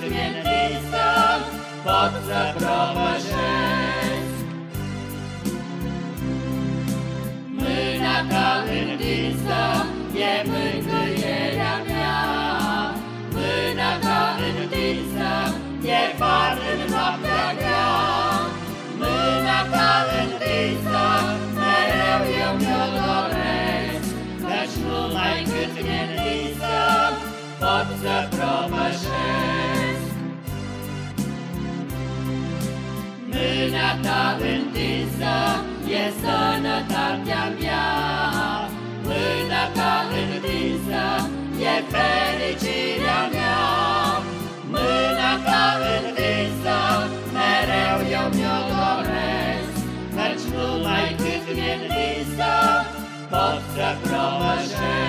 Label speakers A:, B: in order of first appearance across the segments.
A: cât mi-e pot să propășesc. Mâna ta întinsă e mângâierea mea, Mâna ta întinsă e far în noaptea grea, Mâna ta întinsă mereu eu mi-o doresc, Căci numai cât mi-e pot să propășesc. Mâna ta întinsă e sănătatea mea, Mâna ta întinsă e fericirea mea, Mâna ta întinsă mereu eu mi-o doresc, Căci numai cât mi-e întinsă pot să propășesc.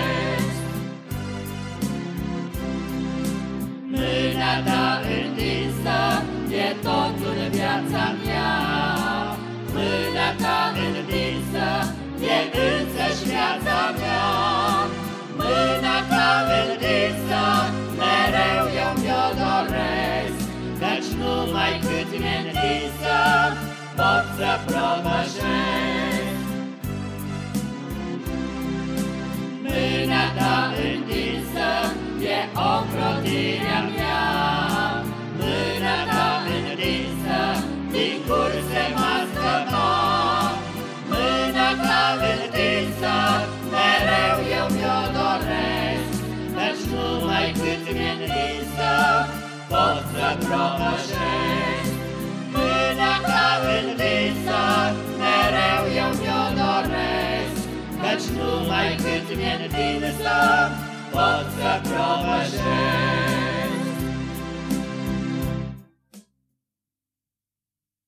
A: Numai cât mi-e întinsă pot să propășesc. Mâna ta întinsă e ocrotirea mea, Mâna ta întinsă din curse m-a scăpat. Mâna ta întinsă numai cât mi-e întinsă pot să propășesc.